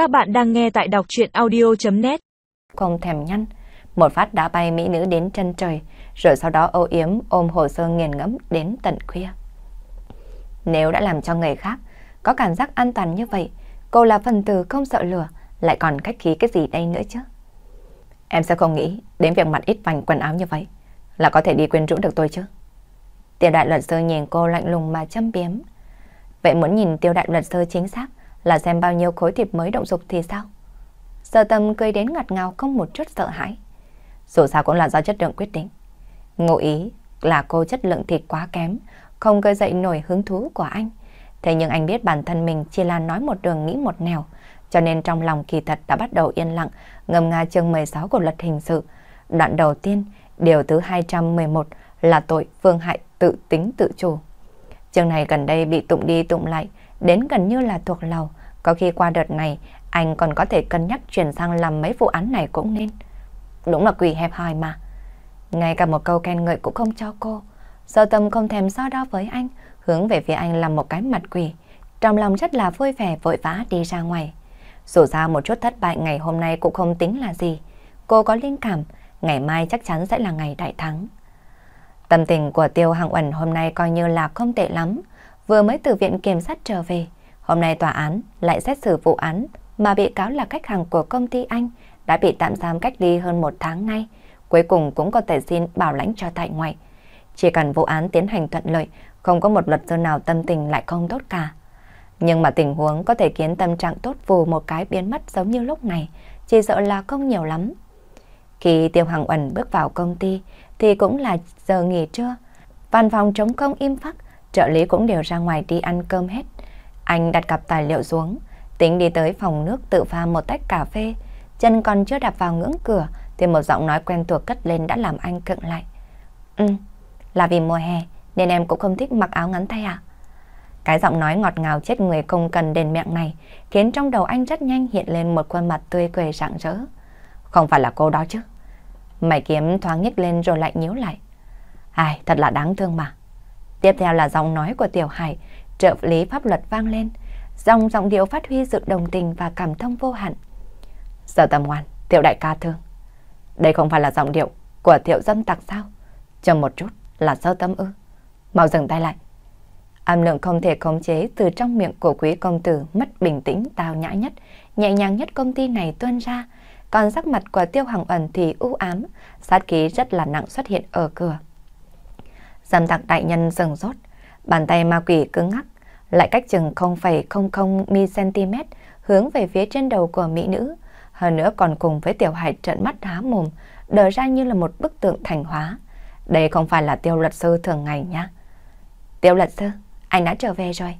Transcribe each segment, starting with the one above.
Các bạn đang nghe tại đọc chuyện audio.net Không thèm nhăn, một phát đã bay mỹ nữ đến chân trời, rồi sau đó âu yếm ôm hồ sơ nghiền ngẫm đến tận khuya. Nếu đã làm cho người khác có cảm giác an toàn như vậy, cô là phần tử không sợ lửa, lại còn cách khí cái gì đây nữa chứ? Em sẽ không nghĩ đến việc mặt ít vành quần áo như vậy là có thể đi quyến rũ được tôi chứ. Tiêu đại luật sư nhìn cô lạnh lùng mà châm biếm. Vậy muốn nhìn tiêu đại luật sư chính xác là xem bao nhiêu khối thịt mới động dục thì sao? Sở tâm cười đến ngặt ngào không một chút sợ hãi. Dù sao cũng là do chất lượng quyết định. Ngụ ý là cô chất lượng thịt quá kém, không gây dậy nổi hứng thú của anh. Thế nhưng anh biết bản thân mình chỉ là nói một đường nghĩ một nẻo, cho nên trong lòng kỳ thật đã bắt đầu yên lặng, ngầm nga chương 16 của luật hình sự. Đoạn đầu tiên, điều thứ 211 là tội phương hại tự tính tự chủ. Chương này gần đây bị tụng đi tụng lại, đến gần như là thuộc lầu. Có khi qua đợt này, anh còn có thể cân nhắc chuyển sang làm mấy vụ án này cũng nên. Đúng là quỷ hẹp hòi mà. Ngay cả một câu khen ngợi cũng không cho cô. Sơ tâm không thèm so đo với anh, hướng về phía anh làm một cái mặt quỷ. Trong lòng rất là vui vẻ vội vã đi ra ngoài. Dù ra một chút thất bại ngày hôm nay cũng không tính là gì. Cô có linh cảm, ngày mai chắc chắn sẽ là ngày đại thắng. Tâm tình của Tiêu Hằng Uẩn hôm nay coi như là không tệ lắm. Vừa mới từ viện kiểm sát trở về, hôm nay tòa án lại xét xử vụ án mà bị cáo là khách hàng của công ty anh đã bị tạm giam cách ly hơn một tháng nay. Cuối cùng cũng có thể xin bảo lãnh cho tại ngoại. Chỉ cần vụ án tiến hành thuận lợi, không có một luật sư nào tâm tình lại không tốt cả. Nhưng mà tình huống có thể khiến tâm trạng tốt vù một cái biến mất giống như lúc này, chỉ sợ là không nhiều lắm. Khi Tiêu Hằng Uẩn bước vào công ty thì cũng là giờ nghỉ trưa. Văn phòng trống không im phắc, trợ lý cũng đều ra ngoài đi ăn cơm hết. Anh đặt cặp tài liệu xuống, tính đi tới phòng nước tự pha một tách cà phê. Chân còn chưa đạp vào ngưỡng cửa thì một giọng nói quen thuộc cất lên đã làm anh cựng lại. Ừ, là vì mùa hè nên em cũng không thích mặc áo ngắn tay à? Cái giọng nói ngọt ngào chết người không cần đền miệng này khiến trong đầu anh rất nhanh hiện lên một khuôn mặt tươi cười rạng rỡ. Không phải là cô đó chứ? Mày kiếm thoáng nhích lên rồi lại nhíu lại. Ai, thật là đáng thương mà. Tiếp theo là giọng nói của Tiểu Hải, trợ lý pháp luật vang lên. Dòng giọng điệu phát huy sự đồng tình và cảm thông vô hạn. Giờ tầm ngoan, Tiểu Đại ca thương. Đây không phải là giọng điệu của Tiểu Dân Tặc sao? Chờ một chút là sơ tâm ư. Mau dừng tay lại. Âm lượng không thể khống chế từ trong miệng của quý công tử mất bình tĩnh tào nhã nhất, nhẹ nhàng nhất công ty này tuôn ra. Còn sắc mặt của Tiêu Hằng Ẩn thì u ám, sát khí rất là nặng xuất hiện ở cửa. Dâm tặc đại nhân sừng rốt, bàn tay ma quỷ cứng ngắc, lại cách chừng 0,00 cm hướng về phía trên đầu của mỹ nữ. Hơn nữa còn cùng với tiểu hải trận mắt há mồm, đờ ra như là một bức tượng thành hóa. Đây không phải là tiêu luật sư thường ngày nhá. Tiêu luật sư, anh đã trở về rồi.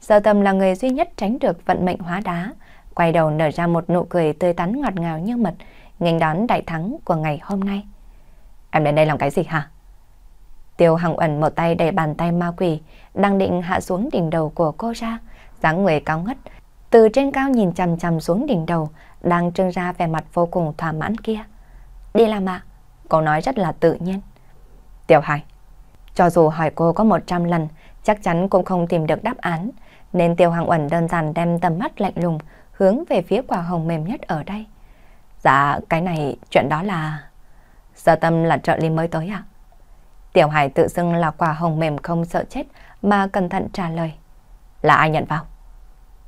Giờ tầm là người duy nhất tránh được vận mệnh hóa đá, quay đầu nở ra một nụ cười tươi tắn ngọt ngào như mật, nghênh đón đại thắng của ngày hôm nay. Em đến đây làm cái gì hả? Tiêu Hằng ẩn một tay đẩy bàn tay ma quỷ, đang định hạ xuống đỉnh đầu của cô ra, dáng người cao ngất, từ trên cao nhìn chằm chằm xuống đỉnh đầu, đang trưng ra vẻ mặt vô cùng thỏa mãn kia. Đi làm ạ? Cô nói rất là tự nhiên. Tiểu Hải, cho dù hỏi cô có 100 lần, chắc chắn cũng không tìm được đáp án, nên Tiêu Hằng ẩn đơn giản đem tầm mắt lạnh lùng hướng về phía quả hồng mềm nhất ở đây. Dạ, cái này, chuyện đó là... Giờ tâm là trợ lý mới tới ạ. Tiểu Hải tự xưng là quả hồng mềm không sợ chết mà cẩn thận trả lời. Là ai nhận vào?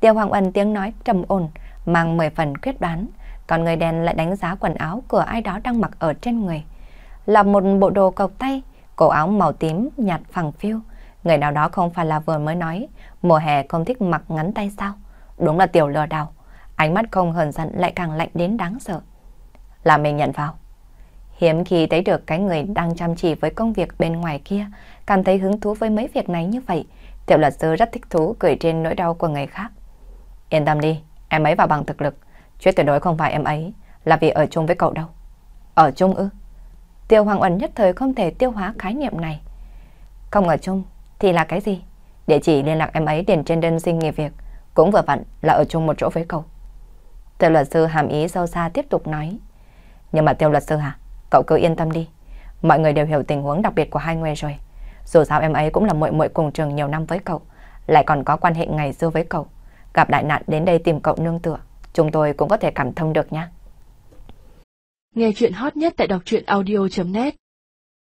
Tiêu Hoàng Ân tiếng nói trầm ổn, mang 10 phần quyết đoán, còn người đen lại đánh giá quần áo của ai đó đang mặc ở trên người. Là một bộ đồ cộc tay, cổ áo màu tím nhạt phẳng phiu. Người nào đó không phải là vừa mới nói, mùa hè không thích mặc ngắn tay sao? Đúng là tiểu lừa đảo. Ánh mắt không hờn giận lại càng lạnh đến đáng sợ. Là mình nhận vào. Hiếm khi thấy được cái người đang chăm chỉ với công việc bên ngoài kia, cảm thấy hứng thú với mấy việc này như vậy. Tiểu luật sư rất thích thú cười trên nỗi đau của người khác. Yên tâm đi, em ấy vào bằng thực lực. Chuyện tuyệt đối không phải em ấy, là vì ở chung với cậu đâu. Ở chung ư? Tiêu Hoàng uẩn nhất thời không thể tiêu hóa khái niệm này. Không ở chung thì là cái gì? Địa chỉ liên lạc em ấy điền trên đơn xin nghỉ việc, cũng vừa vặn là ở chung một chỗ với cậu. Tiêu luật sư hàm ý sâu xa tiếp tục nói. Nhưng mà tiêu luật sư hả? Cậu cứ yên tâm đi. Mọi người đều hiểu tình huống đặc biệt của hai người rồi. Dù sao em ấy cũng là muội muội cùng trường nhiều năm với cậu, lại còn có quan hệ ngày xưa với cậu. Gặp đại nạn đến đây tìm cậu nương tựa, chúng tôi cũng có thể cảm thông được nhé. Nghe chuyện hot nhất tại đọc truyện audio.net